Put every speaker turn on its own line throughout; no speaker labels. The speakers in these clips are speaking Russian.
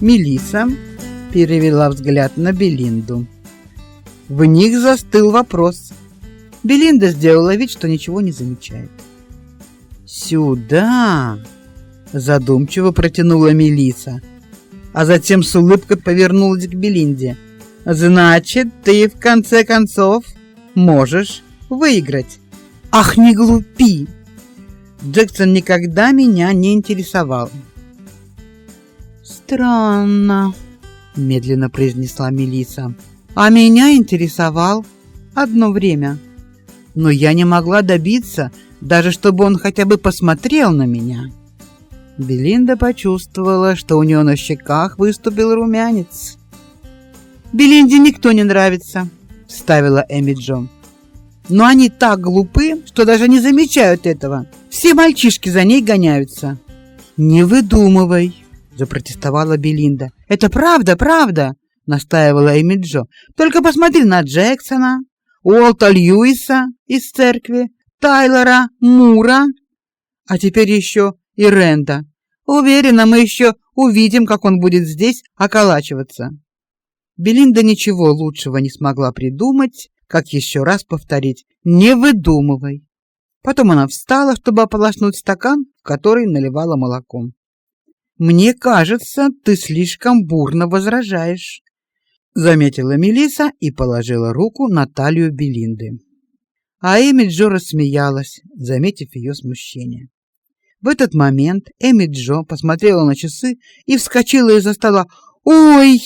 Мелиса перевела взгляд на Белинду. В них застыл вопрос. Белинда сделала вид, что ничего не замечает. Сюда, задумчиво протянула Мелиса, а затем с улыбкой повернулась к Белинде. Значит, ты в конце концов можешь выиграть. Ах, не глупи. Джексон никогда меня не интересовал. Странно, медленно произнесла Мелиса. А меня интересовал одно время. Но я не могла добиться, даже чтобы он хотя бы посмотрел на меня. Белинда почувствовала, что у нее на щеках выступил румянец. Белинде никто не нравится, вставила Эми Джон. Но они так глупы, что даже не замечают этого. Все мальчишки за ней гоняются. Не выдумывай, запротестовала Белинда. Это правда, правда, настаивала Эми Джо. Только посмотри на Джексона, Уолта Льюиса из церкви, Тайлера Мура, а теперь еще и Ренда. Уверена, мы еще увидим, как он будет здесь околачиваться. Белинда ничего лучшего не смогла придумать, как еще раз повторить: "Не выдумывай". Потом она встала, чтобы ополоснуть стакан, в который наливала молоком. Мне кажется, ты слишком бурно возражаешь, заметила Мелиса и положила руку на талию Белинды. А Эми Джо рассмеялась, заметив ее смущение. В этот момент Эми Джо посмотрела на часы и вскочила из-за стола. "Ой!"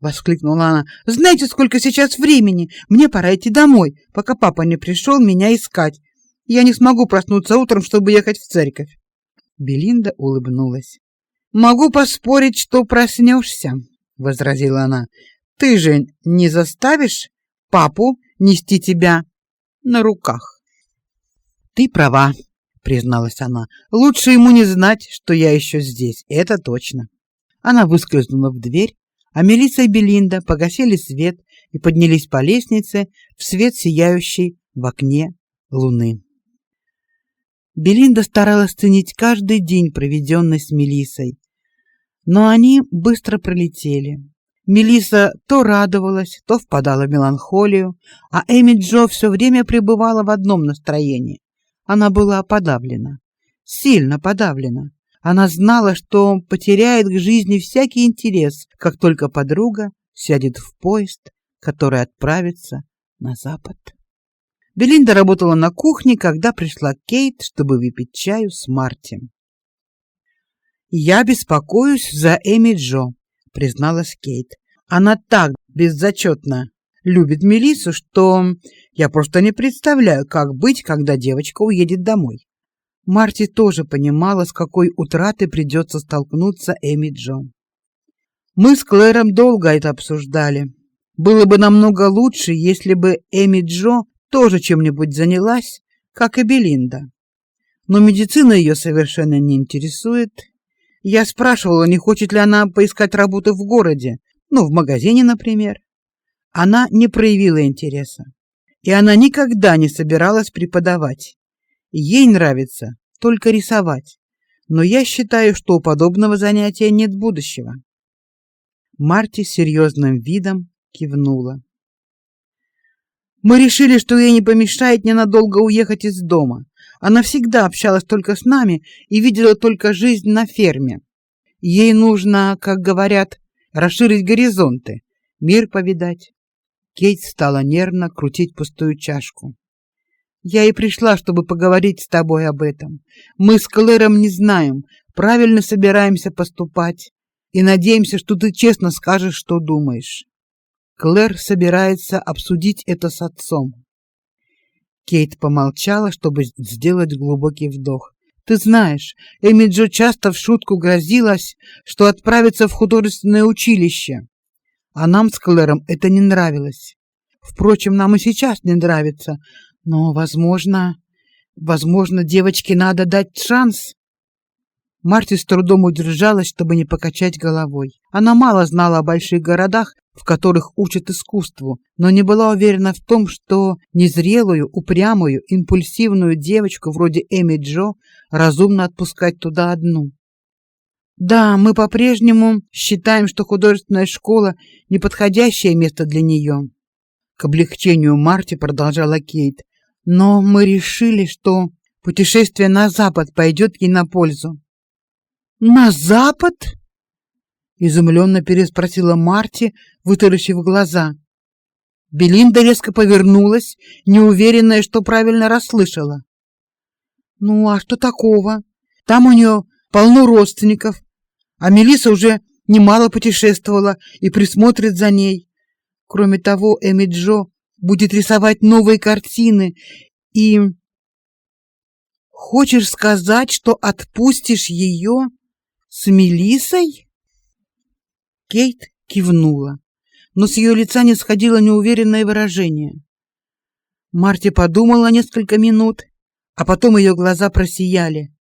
воскликнула она. "Знаете, сколько сейчас времени? Мне пора идти домой, пока папа не пришел меня искать. Я не смогу проснуться утром, чтобы ехать в церковь". Белинда улыбнулась. Могу поспорить, что проснешься, возразила она. Ты же не заставишь папу нести тебя на руках. Ты права, призналась она. Лучше ему не знать, что я еще здесь. Это точно. Она выскользнула в дверь, а Мелисса и Белинда погасили свет и поднялись по лестнице в свет сияющий в окне луны. Белинда старалась ценить каждый день, проведенный с Мелиссой, но они быстро пролетели. Мелиса то радовалась, то впадала в меланхолию, а Эми Джо все время пребывала в одном настроении. Она была подавлена, сильно подавлена. Она знала, что потеряет к жизни всякий интерес, как только подруга сядет в поезд, который отправится на запад. Белинда работала на кухне, когда пришла Кейт, чтобы выпить чаю с Марти. Я беспокоюсь за Эми Джо, призналась Кейт. Она так беззачетно любит Мелису, что я просто не представляю, как быть, когда девочка уедет домой. Марти тоже понимала, с какой утратой придется столкнуться Эми Джо. Мы с Клэром долго это обсуждали. Было бы намного лучше, если бы Эми Джо тоже чем-нибудь занялась, как и Белинда. Но медицина ее совершенно не интересует, я спрашивала, не хочет ли она поискать работу в городе, ну, в магазине, например. Она не проявила интереса. И она никогда не собиралась преподавать. Ей нравится только рисовать. Но я считаю, что у подобного занятия нет будущего. Марти серьезным видом кивнула. Мы решили, что ей не помешает ненадолго уехать из дома. Она всегда общалась только с нами и видела только жизнь на ферме. Ей нужно, как говорят, расширить горизонты, мир повидать. Кейт стала нервно крутить пустую чашку. Я и пришла, чтобы поговорить с тобой об этом. Мы с Клэром не знаем, правильно собираемся поступать, и надеемся, что ты честно скажешь, что думаешь. Клэр собирается обсудить это с отцом. Кейт помолчала, чтобы сделать глубокий вдох. Ты знаешь, Эми Джо часто в шутку грозилась, что отправится в художественное училище. А нам с Клэром это не нравилось. Впрочем, нам и сейчас не нравится, но, возможно, возможно, девочке надо дать шанс. Марти с трудом удержалась, чтобы не покачать головой. Она мало знала о больших городах, в которых учат искусству, но не была уверена в том, что незрелую, упрямую, импульсивную девочку вроде Эми Джо разумно отпускать туда одну. Да, мы по-прежнему считаем, что художественная школа неподходящее место для нее. К облегчению Марти продолжала Кейт. Но мы решили, что путешествие на запад пойдет ей на пользу. На запад? изумленно переспросила Марти, вытаращив глаза. Белинда резко повернулась, неуверенная, что правильно расслышала. Ну, а что такого? Там у нее полно родственников, а Мелиса уже немало путешествовала и присмотрит за ней. Кроме того, Эми Джо будет рисовать новые картины и Хочешь сказать, что отпустишь ее с Мелисой? Кейт кивнула, но с ее лица не сходило неуверенное выражение. Марти подумала несколько минут, а потом ее глаза просияли.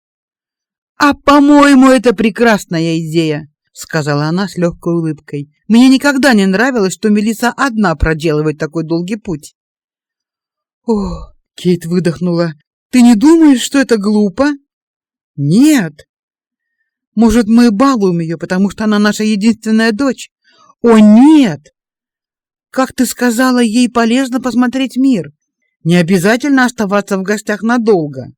А, по-моему, это прекрасная идея, сказала она с легкой улыбкой. Мне никогда не нравилось, что Мелиса одна проделывает такой долгий путь. О, Кейт выдохнула. Ты не думаешь, что это глупо? Нет, может, мы балуем ее, потому что она наша единственная дочь? О, нет! Как ты сказала, ей полезно посмотреть мир. Не обязательно оставаться в гостях надолго.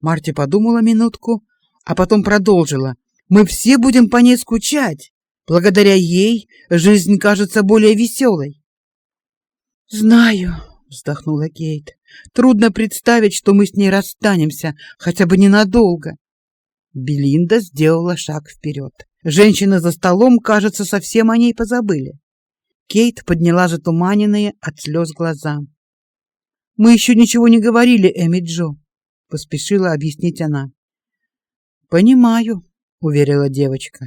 Марти подумала минутку, а потом продолжила. Мы все будем по ней скучать. Благодаря ей жизнь кажется более веселой. Знаю, вздохнула Кейт. Трудно представить, что мы с ней расстанемся, хотя бы ненадолго. Белинда сделала шаг вперед. Женщины за столом, кажется, совсем о ней позабыли. Кейт подняла затуманенные от слез глаза. Мы еще ничего не говорили, Эми Джо, поспешила объяснить она. Понимаю, уверила девочка.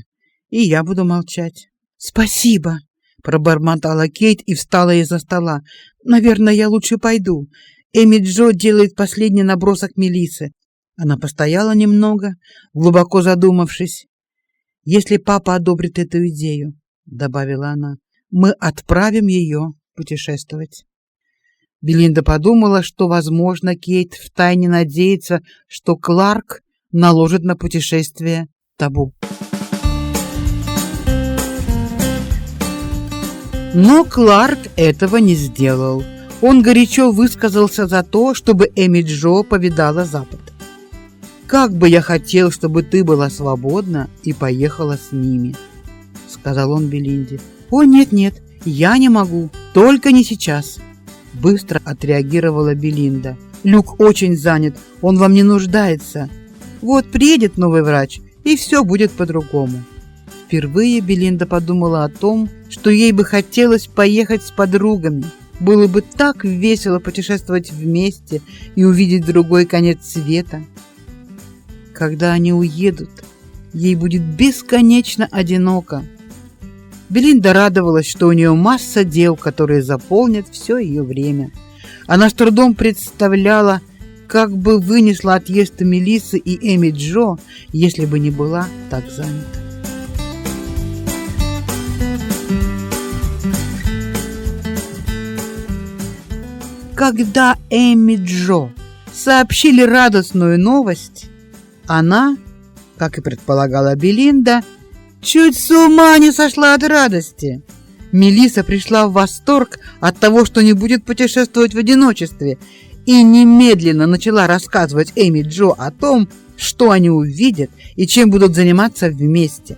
И я буду молчать. Спасибо, пробормотала Кейт и встала из-за стола. Наверное, я лучше пойду. Эми Джо делает последний набросок Мелисы. Она постояла немного, глубоко задумавшись. Если папа одобрит эту идею, добавила она, мы отправим ее путешествовать. Белинда подумала, что, возможно, Кейт втайне надеется, что Кларк наложит на путешествие табу. Но Кларк этого не сделал. Он горячо высказался за то, чтобы Эми Джо повидала Запад. Как бы я хотел, чтобы ты была свободна и поехала с ними, сказал он Белинде. О, нет, нет, я не могу, только не сейчас, быстро отреагировала Белинда. Люк очень занят, он вам не нуждается. Вот приедет новый врач, и все будет по-другому. Впервые Белинда подумала о том, что ей бы хотелось поехать с подругами. Было бы так весело путешествовать вместе и увидеть другой конец света. Когда они уедут, ей будет бесконечно одиноко. Белинда радовалась, что у нее масса дел, которые заполнят все ее время. Она с трудом представляла, как бы вынесла отъезд Мелисы и Эми Джо, если бы не была так занята. Когда Эми Джо сообщили радостную новость, она, как и предполагала Белинда, чуть с ума не сошла от радости. Мелиса пришла в восторг от того, что не будет путешествовать в одиночестве, и немедленно начала рассказывать Эми Джо о том, что они увидят и чем будут заниматься вместе.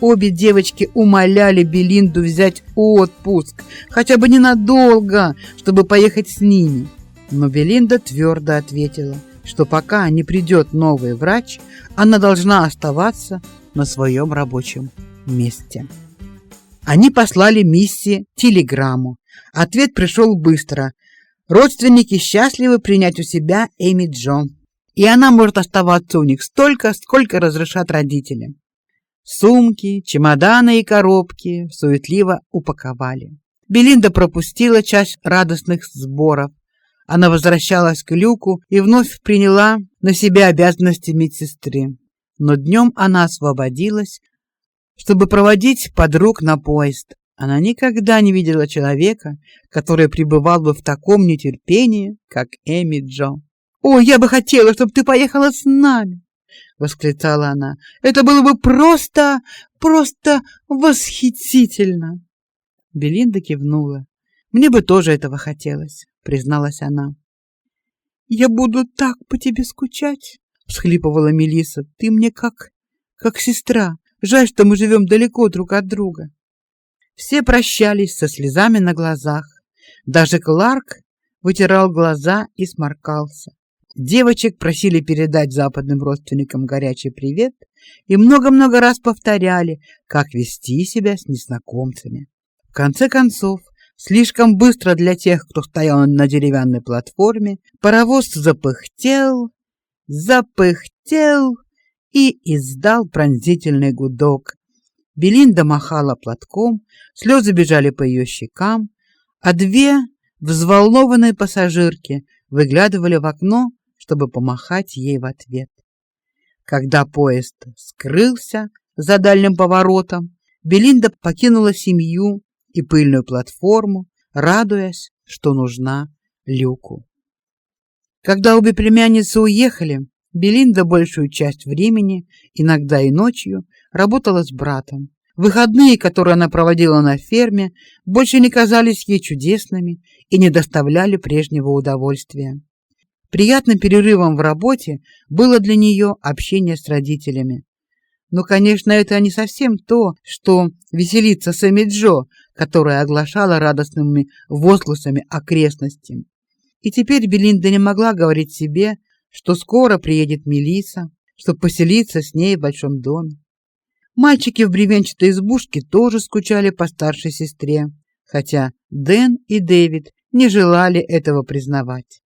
Обе девочки умоляли Белинду взять отпуск, хотя бы ненадолго, чтобы поехать с ними. Но Белинда твердо ответила: что пока не придет новый врач, она должна оставаться на своем рабочем месте. Они послали Мисси телеграмму. Ответ пришел быстро. Родственники счастливы принять у себя Эми Джон. и она может оставаться у них столько, сколько разрешат родители. Сумки, чемоданы и коробки суетливо упаковали. Белинда пропустила часть радостных сборов. Она возвращалась к Люку и вновь приняла на себя обязанности медсестры. Но днем она освободилась, чтобы проводить подруг на поезд. Она никогда не видела человека, который пребывал бы в таком нетерпении, как Эми Джо. "О, я бы хотела, чтобы ты поехала с нами", восклицала она. "Это было бы просто, просто восхитительно". Белинда кивнула. "Мне бы тоже этого хотелось", призналась она. "Я буду так по тебе скучать", всхлипывала Мелиса. "Ты мне как как сестра. Жаль, что мы живем далеко друг от друга". Все прощались со слезами на глазах. Даже Кларк вытирал глаза и сморкался. Девочек просили передать западным родственникам горячий привет и много-много раз повторяли, как вести себя с незнакомцами. В конце концов, слишком быстро для тех, кто стоял на деревянной платформе, паровоз запыхтел, запыхтел и издал пронзительный гудок, Белинда махала платком, слезы бежали по ее щекам, а две взволнованные пассажирки выглядывали в окно, чтобы помахать ей в ответ. Когда поезд скрылся за дальним поворотом, Белинда покинула семью и пыльную платформу, радуясь, что нужна Люку. Когда обе племянницы уехали, Белинда большую часть времени, иногда и ночью, работала с братом. Выходные, которые она проводила на ферме, больше не казались ей чудесными и не доставляли прежнего удовольствия. Приятным перерывом в работе было для нее общение с родителями. Но, конечно, это не совсем то, что веселиться с Эми Джо, которая оглашала радостными возгласами окрестности. И теперь Белинда не могла говорить себе, что скоро приедет Мелиса, чтобы поселиться с ней в большом доме. Мальчики в бревенчатой избушке тоже скучали по старшей сестре, хотя Дэн и Дэвид не желали этого признавать.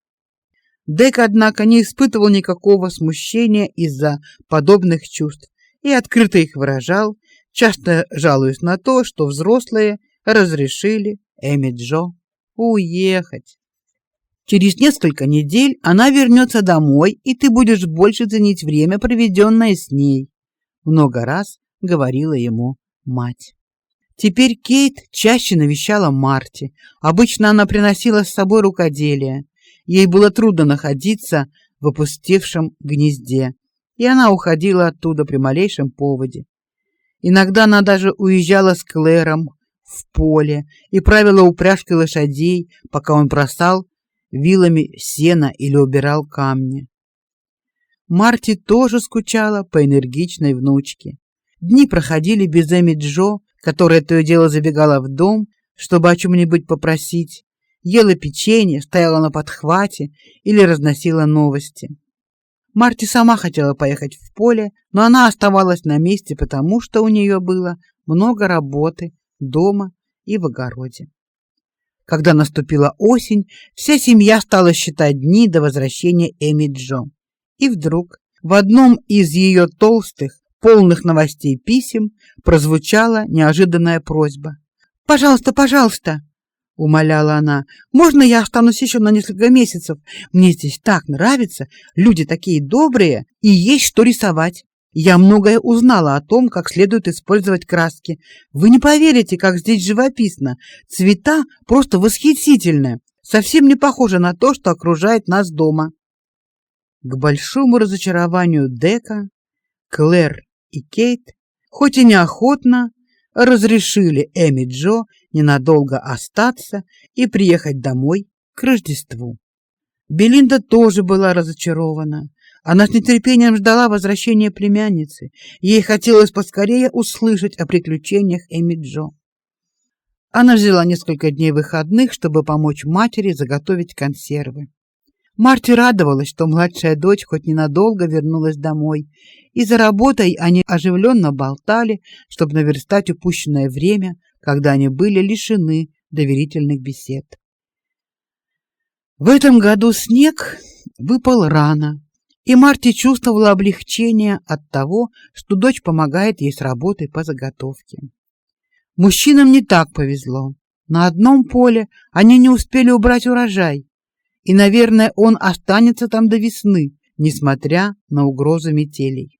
Дек, однако, не испытывал никакого смущения из-за подобных чувств и открыто их выражал, часто жалуясь на то, что взрослые разрешили Эми Джо уехать. Через несколько недель она вернется домой, и ты будешь больше ценить время, проведенное с ней. Много раз говорила ему мать. Теперь Кейт чаще навещала Марти. Обычно она приносила с собой рукоделие. Ей было трудно находиться в опустевшем гнезде, и она уходила оттуда при малейшем поводе. Иногда она даже уезжала с Клэром в поле и правила упряжкой лошадей, пока он бросал вилами сена или убирал камни. Марти тоже скучала по энергичной внучке. Дни проходили без Эми Джо, которая то и дело забегала в дом, чтобы о чем нибудь попросить, ела печенье, стояла на подхвате или разносила новости. Марти сама хотела поехать в поле, но она оставалась на месте, потому что у нее было много работы дома и в огороде. Когда наступила осень, вся семья стала считать дни до возвращения Эми Джо. И вдруг в одном из ее толстых, полных новостей писем прозвучала неожиданная просьба. «Пожалуйста, пожалуйста!» — умоляла она. «Можно я останусь еще на несколько месяцев? Мне здесь так нравится, люди такие добрые, и есть что рисовать. Я многое узнала о том, как следует использовать краски. Вы не поверите, как здесь живописно. Цвета просто восхитительные, совсем не похожи на то, что окружает нас дома». К большому разочарованию Дека, Клэр и Кейт, хоть и неохотно, разрешили Эми Джо ненадолго остаться и приехать домой к Рождеству. Белинда тоже была разочарована. Она с нетерпением ждала возвращения племянницы. Ей хотелось поскорее услышать о приключениях Эми Джо. Она взяла несколько дней выходных, чтобы помочь матери заготовить консервы. Марти радовалась, что младшая дочь хоть ненадолго вернулась домой, и за работой они оживленно болтали, чтобы наверстать упущенное время, когда они были лишены доверительных бесед. В этом году снег выпал рано, И Марти чувствовала облегчение от того, что дочь помогает ей с работой по заготовке. Мужчинам не так повезло. На одном поле они не успели убрать урожай, и, наверное, он останется там до весны, несмотря на угрозу метелей.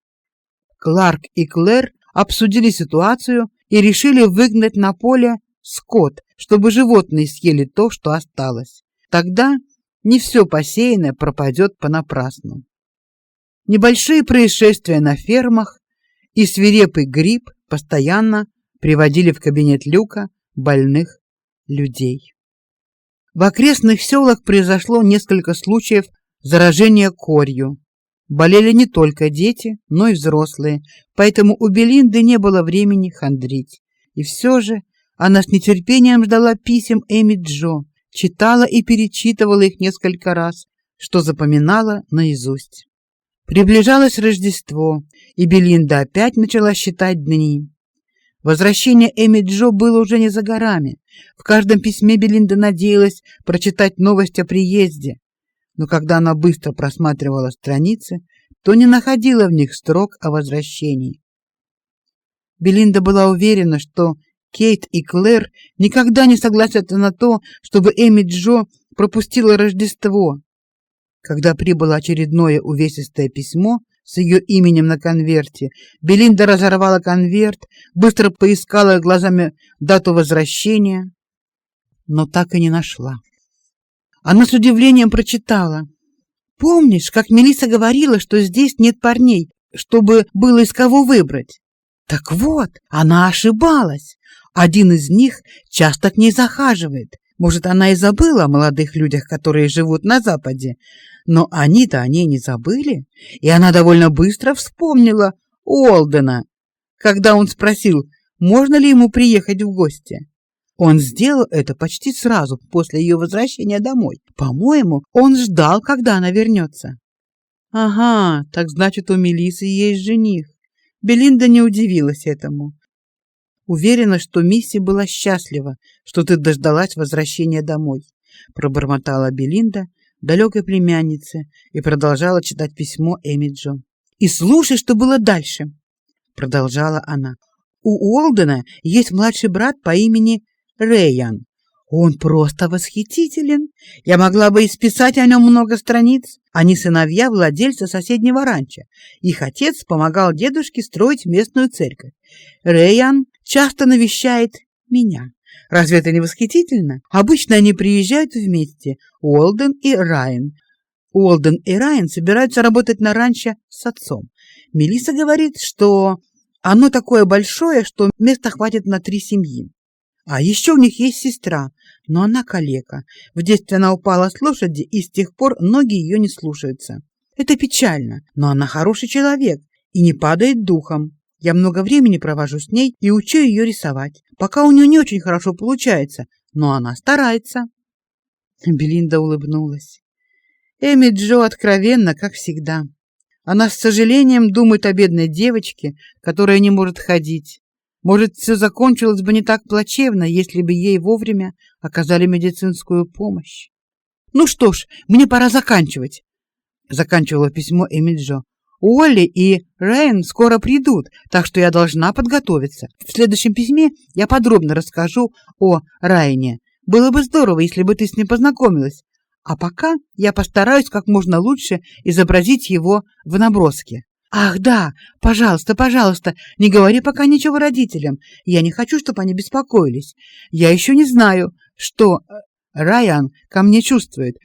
Кларк и Клэр обсудили ситуацию и решили выгнать на поле скот, чтобы животные съели то, что осталось. Тогда не все посеянное пропадет понапрасну. Небольшие происшествия на фермах и свирепый грипп постоянно приводили в кабинет Люка больных людей. В окрестных селах произошло несколько случаев заражения корью. Болели не только дети, но и взрослые, поэтому у Белинды не было времени хандрить. И все же она с нетерпением ждала писем Эми Джо, читала и перечитывала их несколько раз, что запоминала наизусть. Приближалось Рождество, и Белинда опять начала считать дни. Возвращение Эми Джо было уже не за горами. В каждом письме Белинда надеялась прочитать новость о приезде, но когда она быстро просматривала страницы, то не находила в них строк о возвращении. Белинда была уверена, что Кейт и Клэр никогда не согласятся на то, чтобы Эми Джо пропустила Рождество. Когда прибыло очередное увесистое письмо с ее именем на конверте, Белинда разорвала конверт, быстро поискала глазами дату возвращения, но так и не нашла. Она с удивлением прочитала: "Помнишь, как Мелиса говорила, что здесь нет парней, чтобы было из кого выбрать? Так вот, она ошибалась. Один из них часто к ней захаживает. Может, она и забыла о молодых людях, которые живут на западе, но они-то о ней не забыли, и она довольно быстро вспомнила Олдена, когда он спросил, можно ли ему приехать в гости. Он сделал это почти сразу после ее возвращения домой. По-моему, он ждал, когда она вернется. Ага, так значит, у Мелисы есть жених. Белинда не удивилась этому. Уверена, что Мисси была счастлива, что ты дождалась возвращения домой, пробормотала Белинда далекой племяннице и продолжала читать письмо Эмиджо. И слушай, что было дальше, продолжала она. У Уолдена есть младший брат по имени Рэйян. Он просто восхитителен. Я могла бы исписать о нем много страниц. Они сыновья владельца соседнего ранчо. Их отец помогал дедушке строить местную церковь. Рэйян часто навещает меня. Разве это не восхитительно? Обычно они приезжают вместе, Уолден и Райан. Уолден и Райан собираются работать на ранчо с отцом. Мелиса говорит, что оно такое большое, что места хватит на три семьи. А еще у них есть сестра, но она калека. В детстве она упала с лошади, и с тех пор ноги ее не слушаются. Это печально, но она хороший человек и не падает духом. Я много времени провожу с ней и учу ее рисовать. Пока у нее не очень хорошо получается, но она старается. Белинда улыбнулась. Эми Джо откровенно, как всегда. Она с сожалением думает о бедной девочке, которая не может ходить. Может, все закончилось бы не так плачевно, если бы ей вовремя оказали медицинскую помощь. Ну что ж, мне пора заканчивать. Заканчивала письмо Эмиджо. Олли и Райан скоро придут, так что я должна подготовиться. В следующем письме я подробно расскажу о Райане. Было бы здорово, если бы ты с ним познакомилась. А пока я постараюсь как можно лучше изобразить его в наброске. Ах, да, пожалуйста, пожалуйста, не говори пока ничего родителям. Я не хочу, чтобы они беспокоились. Я еще не знаю, что э, Райан ко мне чувствует.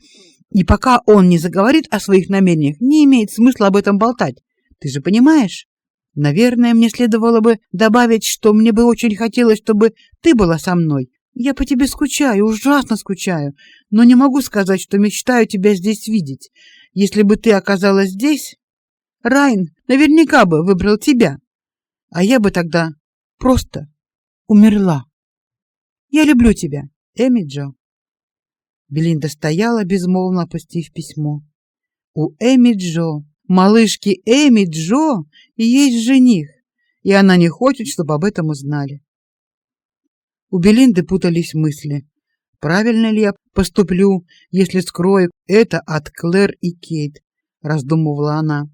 И пока он не заговорит о своих намерениях, не имеет смысла об этом болтать. Ты же понимаешь? Наверное, мне следовало бы добавить, что мне бы очень хотелось, чтобы ты была со мной. Я по тебе скучаю, ужасно скучаю, но не могу сказать, что мечтаю тебя здесь видеть. Если бы ты оказалась здесь, Райн наверняка бы выбрал тебя, а я бы тогда просто умерла. Я люблю тебя, Эми Джо. Белинда стояла безмолвно опустив письмо. У Эми Джо, малышки Эми Джо, есть жених, и она не хочет, чтобы об этом узнали. У Белинды путались мысли. Правильно ли я поступлю, если скрою это от Клэр и Кейт? раздумывала она.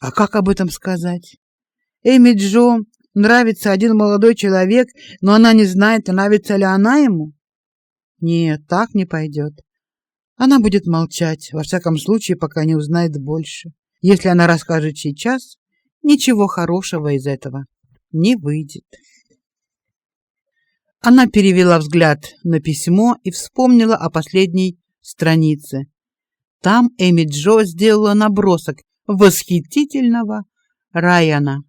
А как об этом сказать? Эми Джо нравится один молодой человек, но она не знает, нравится ли она ему. Нет, так не пойдет. Она будет молчать, во всяком случае, пока не узнает больше. Если она расскажет сейчас, ничего хорошего из этого не выйдет. Она перевела взгляд на письмо и вспомнила о последней странице. Там Эми Джо сделала набросок восхитительного Райана.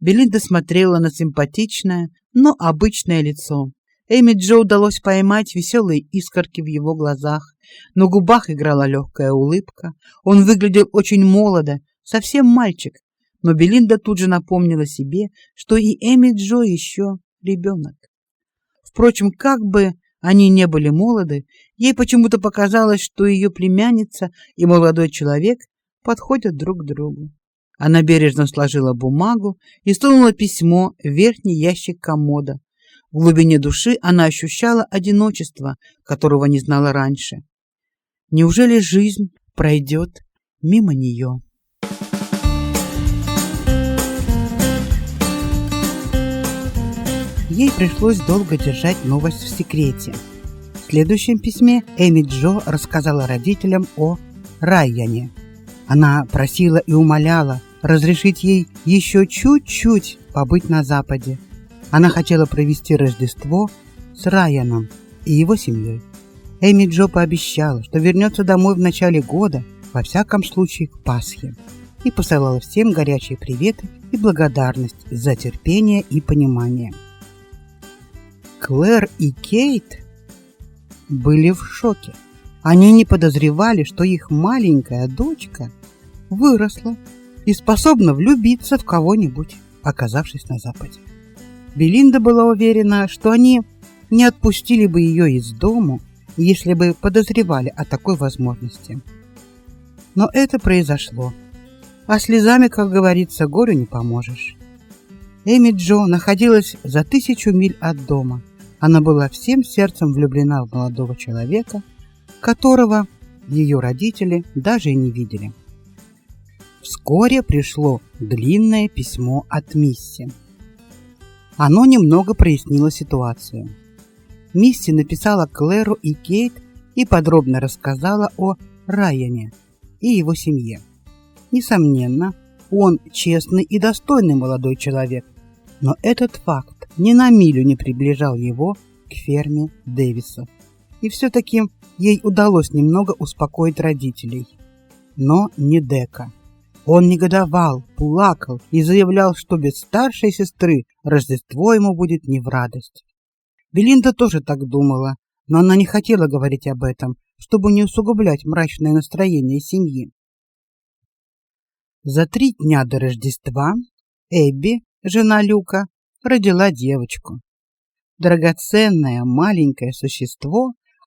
Белинда смотрела на симпатичное, но обычное лицо. Эми Джо удалось поймать веселые искорки в его глазах. На губах играла легкая улыбка. Он выглядел очень молодо, совсем мальчик. Но Белинда тут же напомнила себе, что и Эми Джо еще ребенок. Впрочем, как бы они не были молоды, ей почему-то показалось, что ее племянница и молодой человек подходят друг к другу. Она бережно сложила бумагу и сунула письмо в верхний ящик комода. В глубине души она ощущала одиночество, которого не знала раньше. Неужели жизнь пройдет мимо нее? Ей пришлось долго держать новость в секрете. В следующем письме Эми Джо рассказала родителям о Райяне. Она просила и умоляла разрешить ей еще чуть-чуть побыть на Западе. Она хотела провести Рождество с Райаном и его семьей. Эми Джо пообещала, что вернется домой в начале года, во всяком случае к Пасхе, и посылала всем горячие приветы и благодарность за терпение и понимание. Клэр и Кейт были в шоке. Они не подозревали, что их маленькая дочка выросла и способна влюбиться в кого-нибудь, оказавшись на Западе. Белинда была уверена, что они не отпустили бы ее из дому, если бы подозревали о такой возможности. Но это произошло. А слезами, как говорится, горю не поможешь. Эми Джо находилась за тысячу миль от дома – она была всем сердцем влюблена в молодого человека, которого ее родители даже и не видели. Вскоре пришло длинное письмо от Мисси. Оно немного прояснило ситуацию. Мисси написала Клэру и Кейт и подробно рассказала о Райане и его семье. Несомненно, он честный и достойный молодой человек, но этот факт ни на милю не приближал его к ферме Дэвисов. И все-таки ей удалось немного успокоить родителей. Но не Дека. Он негодовал, плакал и заявлял, что без старшей сестры Рождество ему будет не в радость. Белинда тоже так думала, но она не хотела говорить об этом, чтобы не усугублять мрачное настроение семьи. За три дня до Рождества Эбби, жена Люка, родила девочку. Драгоценное маленькое существо